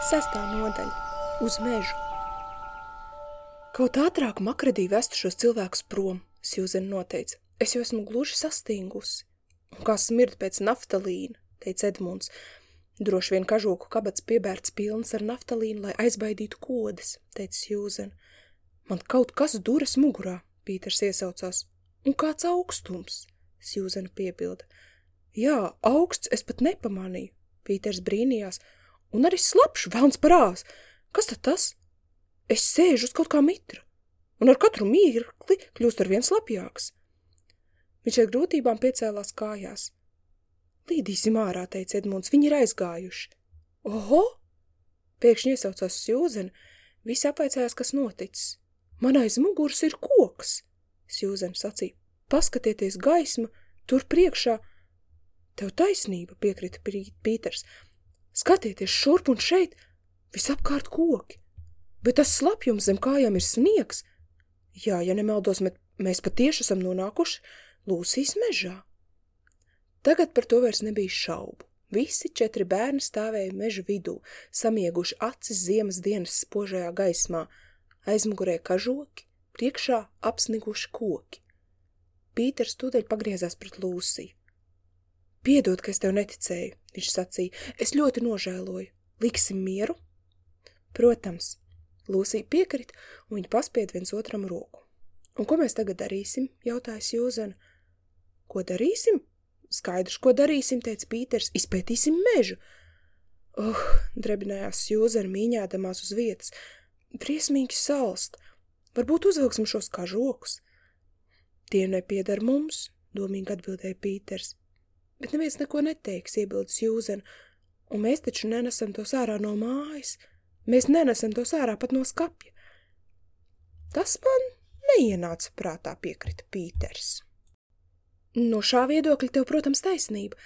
Sestā nodaļa - uz mežu. Kaut ātrāk makredī vestu šos cilvēkus prom, Sjūzena noteica. Es jau esmu gluži sastingusi. Un kā smird pēc naftalīna, teica Edmunds. Droši vien kažoku kabats piebērts pilns ar naftalīnu, lai aizbaidītu kodas, teica Sjūzena. Man kaut kas duras mugurā, Pīters iesaucās. Un kāds augstums, Sjūzena piebilda. Jā, augsts es pat nepamanīju, Pīters brīnījās. Un arī slapš, velns parās. Kas tad tas? Es sēžu uz kaut kā mitra, un ar katru mirkli kļūst ar vien slapjāks. Viņš ar grūtībām piecēlās kājās. Līdīsim ārā, teica Edmunds, viņi ir aizgājuši. Oho! Pēkšņi iesaucās Sjūzena, visi apvaicājās, kas noticis. Man aiz muguras ir koks, Sjūzena sacīja. Paskatieties gaisma, tur priekšā. Tev taisnība, piekrita Pīters. Skatieties šurp un šeit, visapkārt koki. Bet tas slapjums zem kājām ir sniegs. Jā, ja nemaldos, mēs patieši esam nonākuši Lūsijas mežā. Tagad par to vairs nebija šaubu. Visi četri bērni stāvēja meža vidū, samieguši acis ziemas dienas spožajā gaismā, aizmugurē kažoki, priekšā apsniguši koki. Pīters tūdaļ pagriezās pret Lūsiju. Piedod, ka es tev neticēju, viņš sacīja, es ļoti nožēloju. Liksim mieru? Protams, Lūsija piekrita, un viņi paspied viens otram roku. Un ko mēs tagad darīsim, jautāja Jūzana. Ko darīsim? Skaidrs, ko darīsim, teica Pīters, izpētīsim mežu. Oh, drebinājās Jūzana mīņādamās uz vietas. Briesmīgi salst. Varbūt uzvilksim šos kažokus. Tie nepiedar mums, domīgi atbildēja Pīters. Bet neviens neko neteiks, iebildes Jūzana, un mēs taču nenesam tos ārā no mājas. Mēs nenesam tos ārā pat no skapja. Tas man neienāca prātā, piekrita Pīters. No šā viedokļa tev, protams, taisnība.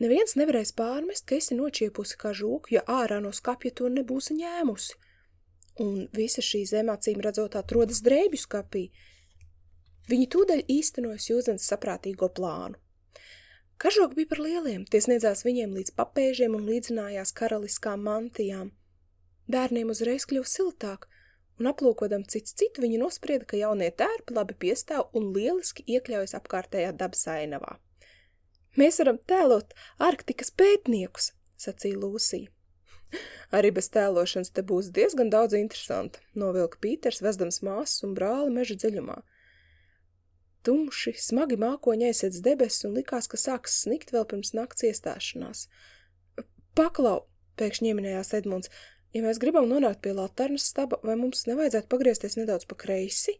Neviens nevarēs pārmest, ka esi nočiepusi kā žūku, ja ārā no skapja to nebūsi ņēmusi. Un visa šī zem acīm redzot atrodas drēbju skapī. Viņi tūdaļ īstenojas Jūzens saprātīgo plānu. Kažoki bija par lieliem, tie sniedzās viņiem līdz papēžiem un līdzinājās karaliskām mantijām. Bērniem uzreiz kļuva siltāk, un aplūkodam cits citu, viņi nosprieda, ka jaunie tērpi labi piestāv un lieliski iekļaujas apkārtējā dabas ainavā. Mēs varam tēlot Arktikas pētniekus, sacīja Lūsija. Arī bez tēlošanas te būs diezgan daudz interesanta, novilka Pīters, vezdams māsas un brāli meža dziļumā. Tumši, smagi mākoņi aizsēc debesis un likās, ka sāks snikt vēl pirms nakts iestāšanās. Paklau, pēkšņi ieminējās Edmunds, Ja mēs gribam nonākt pie laternas staba, vai mums nevajadzētu pagriezties nedaudz pa kreisi?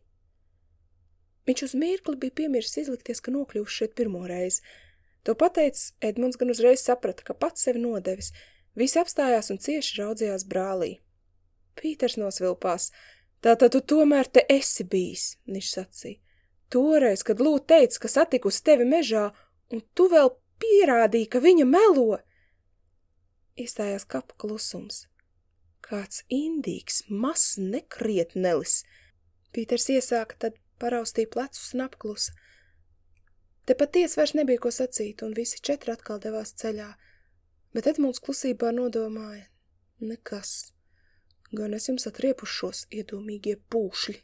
Viņš uz mirkli bija piemirsis izlikties, ka nokļūst šeit pirmo reizi. To pateicis, Edmunds gan uzreiz saprata, ka pats sevi nodevis. Visi apstājās un cieši raudzījās brālī. Pīters nosvilpās. Tātad tu tomēr te esi bijis, viņš sacīja. Toreiz, kad Lūt teica, ka satikusi tevi mežā, un tu vēl pierādīji, ka viņa melo. Iestājās kapu klusums. Kāds indīgs, mazs nekrietnelis. Pīters iesāka, tad paraustīja plecus un apklusa. Te paties vairs nebija ko sacīt, un visi četri atkal devās ceļā, bet Edmunds klusībā nodomāja – nekas. Gan es jums atriepušos iedomīgie pūšļi.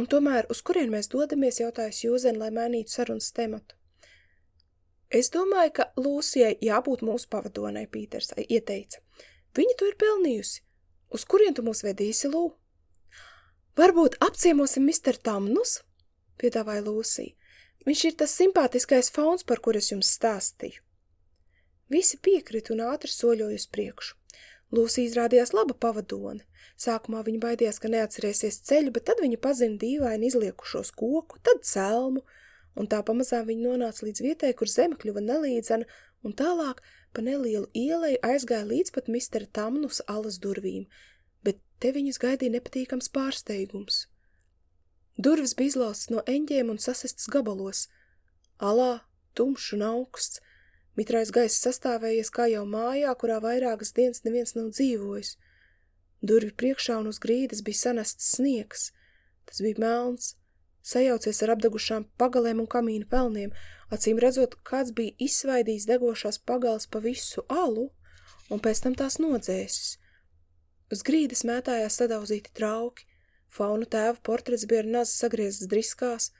Un tomēr, uz kurien mēs dodamies, jautājas Jūzen, lai mainītu sarunas tematu. Es domāju, ka Lūsijai jābūt mūsu pavadonai, Pīters ieteica. Viņa to ir pelnījusi. Uz kurien tu mūs vedīsi, Lū? Varbūt apciemosim Mr. Tamnus? piedāvāja Lūsija. Viņš ir tas simpātiskais fauns, par kur es jums stāstīju. Visi piekrita un ātri soļoja uz priekšu. Lūsija izrādījās laba pavadone. Sākumā viņa baidījās, ka neatcerēsies ceļu, bet tad viņa pazina dīvaini izliekušos koku, tad celmu, un tā pamazām viņa nonāca līdz vietai, kur zeme kļuva nelīdzena, un tālāk pa nelielu ielai aizgāja līdz pat mistera Tamnus alas durvīm, bet te viņus gaidīja nepatīkams pārsteigums. Durvis bija izlaustas no eņģiem un sasistas gabalos. Alā, tumšs un augsts, mitrais gaiss sastāvējies kā jau mājā, kurā vairākas dienas neviens nav dzīvojis. Durvi priekšā un uz grīdas bija sanests sniegs. Tas bija melns, sajaucies ar apdegušām pagalēm un kamīna pelniem, acīm redzot, kāds bija izsvaidījis degošās pagals pa visu alu, un pēc tam tās nodzēsis. Uz grīdas mētājās sadauzīti trauki, faunu tēva portrets bija ar nazi sagrieztas driskās.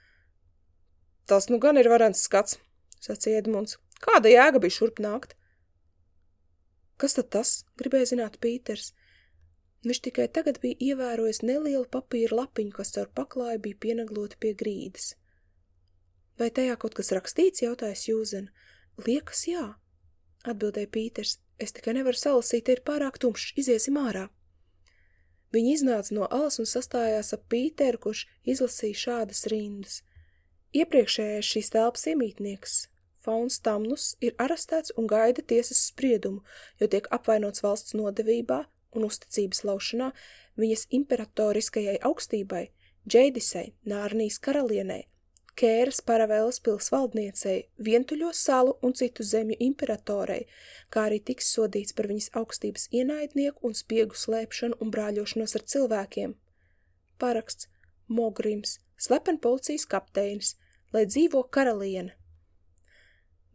Tas nu gan ir varants skats, sacīja Edmunds. Kāda jēga bija šurp nākt? Kas tad tas? gribēja zināt Pīters. Viņš tikai tagad bija ievērojis nelielu papīra lapiņu, kas caur paklāju bija pieneglota pie grīdas. Vai tajā kaut kas rakstīts, jautāja Jūzena. Liekas, jā, atbildēja Pīters. Es tikai nevaru salasīt, ir pārāk tumšs, iziesim ārā. Viņi iznāca no alas un sastājās ap Pīteru, kurš izlasīja šādas rindas. Iepriekšējais šīs telpas iemītnieks, Fauns Tamnus, ir arestēts un gaida tiesas spriedumu, jo tiek apvainots valsts nodevībā un uzticības laušanā viņas imperatoriskajai augstībai, Džeidisai, Nārnijas karalienei, Kēras paravēlas pils valdniecei, vientuļo salu un citu zemju imperatorei, kā arī tiks sodīts par viņas augstības ienaidnieku un spiegu slēpšanu un brāļošanos ar cilvēkiem. Paraksts Mogrims, slepen policijas kapteinis, lai dzīvo karaliene.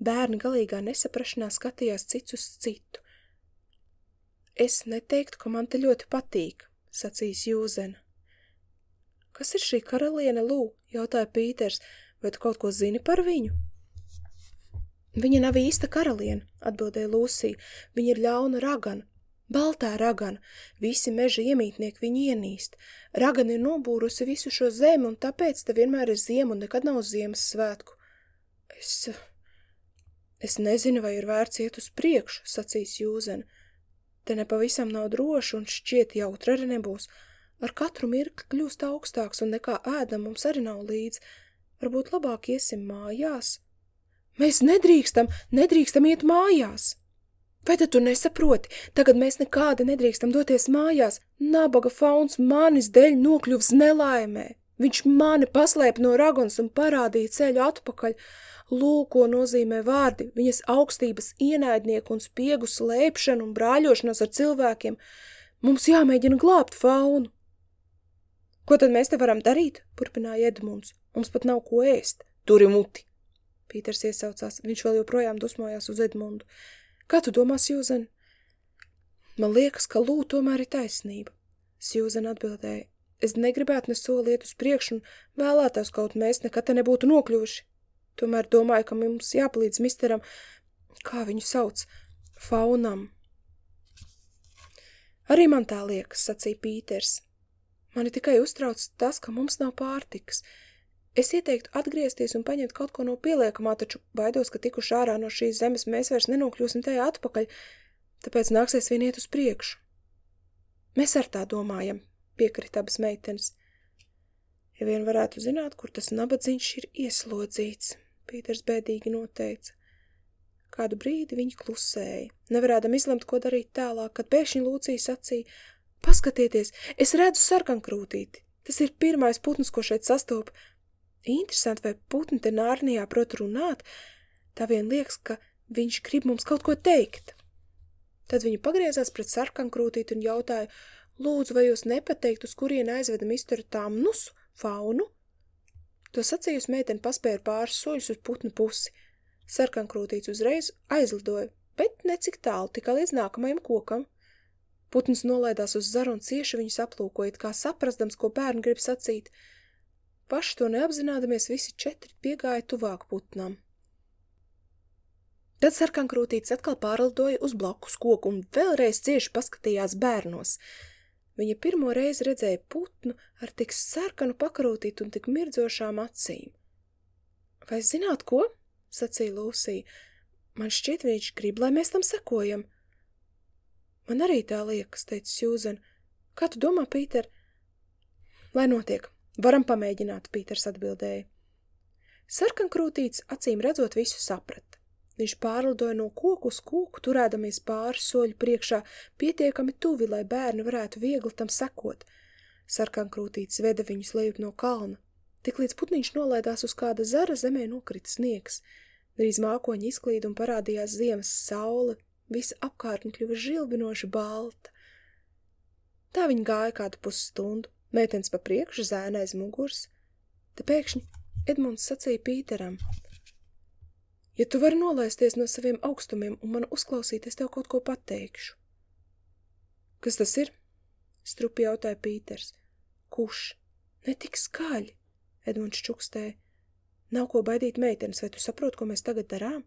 Bērni galīgā nesaprašanā skatījās cits uz citu. Es neteiktu, ka man te ļoti patīk, sacīs Jūzena. Kas ir šī karaliene Lū? jautāja Pīters. Vai tu kaut ko zini par viņu? Viņa nav īsta karaliene, atbildēja Lūsija. Viņa ir ļauna ragana, baltā ragana. Visi meža iemītnieki viņu ienīst. Ragana ir nobūrusi visu šo zemi, un tāpēc te vienmēr ir ziema un nekad nav Ziemassvētku. Es... Es nezinu, vai ir vērts iet uz priekšu, sacīs Jūzena. Te nepavisam nav droši, un šķiet jautra arī nebūs. Ar katru mirkli kļūst augstāks un nekā ēdam mums arī nav līdz. Varbūt labāk iesim mājās? Mēs nedrīkstam, nedrīkstam iet mājās! Vai tad tu nesaproti? Tagad mēs nekādi nedrīkstam doties mājās. Nabaga fauns manis dēļ nokļuvs nelaimē. Viņš mani paslēp no ragons un parādīja ceļu atpakaļ. Lūko nozīmē vārdi, viņas augstības ienaidnieku un spiegu slēpšanu un brāļošanos ar cilvēkiem. Mums jāmēģina glābt faunu. Ko tad mēs te varam darīt? Turpināja Edmunds. Mums pat nav ko ēst. Turi muti. Pīters iesaucās. Viņš vēl joprojām dusmojās uz Edmundu. Kā tu domā, Sjūzen? Man liekas, ka Lū tomēr ir taisnība. Sjūzen atbildēja. Es negribētu ne soliet uz priekšu un vēlētos kaut mēs nekad te nebūtu nokļuvuši. Tomēr domāju, ka mums jāpalīdz misteram, kā viņu sauc, faunam. Arī man tā liekas, sacīja Pīters. Mani tikai uztrauc tas, ka mums nav pārtikas. Es ieteiktu atgriezties un paņemt kaut ko no pieliekamā, taču baidos, ka tikuši ārā no šīs zemes mēs vairs nenokļūsim tajā atpakaļ, tāpēc nāksies vien iet uz priekšu. Mēs ar tā domājam, piekrita abas meitenes. Ja vien varētu zināt, kur tas nabadzīņš ir ieslodzīts, Pīters bēdīgi noteica. Kādu brīdi viņi klusēja, nevarēdam izlemt, ko darīt tālāk, kad pēkšņi Lūcija sacīja, Paskatieties, es redzu sarkankrūtīti. Tas ir pirmais putns, ko šeit sastopu. Interesanti, vai putni te nārnijā prot runāt, tā vien liekas, ka viņš grib mums kaut ko teikt. Tad viņa pagriezās pret sarkankrūtīti un jautāja, lūdzu, vai jūs nepateikt, uz kurien aizvedam izturu tām nusu, faunu? To sacījusi meitene paspēra pāris soļus uz putnu pusi. Sarkankrūtīts uzreiz aizlidoja, bet necik tālu, tikai līdz nākamajam kokam. Putns nolaidās uz zaru un cieši viņus aplūkojot, kā saprastams, ko bērni grib sacīt. Paši to neapzinādamies, visi četri piegāja tuvāk putnam. Tad sarkankrūtīts atkal pārlidoja uz blakus koku un vēlreiz cieši paskatījās bērnos. Viņa pirmo reizi redzēja putnu ar tik sarkanu pakrūtītu un tik mirdzošām acīm. Vai zināt ko? sacīja Lūsija. Man šķiet, viņš grib, lai mēs tam sekojam. Man arī tā liekas, teica Sjūzen. Kā tu domā, Pīter? Lai notiek. Varam pamēģināt, Pīters atbildēja. Sarkankrūtīts acīm redzot visu saprata. Viņš pārlidoja no koku uz koku, turēdamies pāris soļu priekšā, pietiekami tuvi, lai bērni varētu viegli tam sekot. Sarkankrūtīts veda viņus lejup no kalna. Tik līdz putniņš nolaidās uz kāda zara zemē nokrita sniegs. Drīz mākoņi izklīd un parādījās ziemas saule, Visa apkārtne kļuva žilbinoši balta. Tā viņa gāja kādu pusstundu, meitenes pa priekšu, zēna aiz muguras. Te pēkšņi Edmunds sacīja Pīteram. Ja tu vari nolaisties no saviem augstumiem un man uzklausīt, es tev kaut ko pateikšu. Kas tas ir? Strupi jautāja Pīters. Kurš? Netik skaļi, Edmunds čukstēja. Nav ko baidīt meitenes, vai tu saproti, ko mēs tagad darām?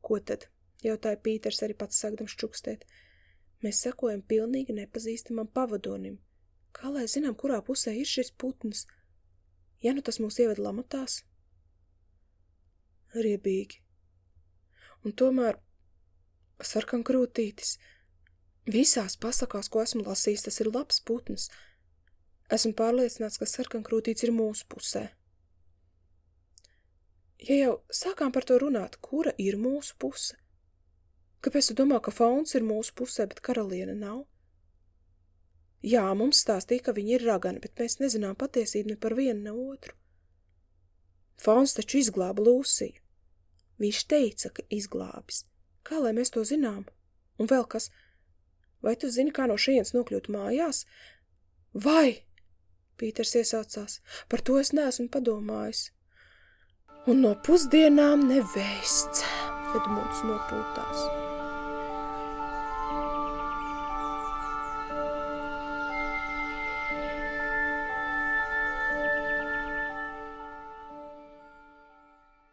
Ko tad? jautāja Pīters arī pats sākdams čukstēt. Mēs sekojam pilnīgi nepazīstamam pavadonim. Kā lai zinām, kurā pusē ir šis putns? Ja nu tas mūs ieved lamatās? Riebīgi. Un tomēr sarkankrūtītis. Visās pasakās, ko esmu lasījis, tas ir labs putns. Esmu pārliecināts, ka sarkankrūtīts ir mūsu pusē. Ja jau sākām par to runāt, kura ir mūsu puse? Kāpēc tu domā, ka fauns ir mūsu pusē, bet karaliene nav? Jā, mums stāstīja, ka viņi ir ragani, bet mēs nezinām patiesību ne par vienu, ne otru. Fauns taču izglāba Lūsiju. Viņš teica, ka izglābis. Kā lai mēs to zinām? Un vēl kas? Vai tu zini, kā no šejienes nokļūt mājās? Vai? Pīters iesaucās. Par to es neesmu padomājis. Un no pusdienām nevēsts, Edmunds nopūtās.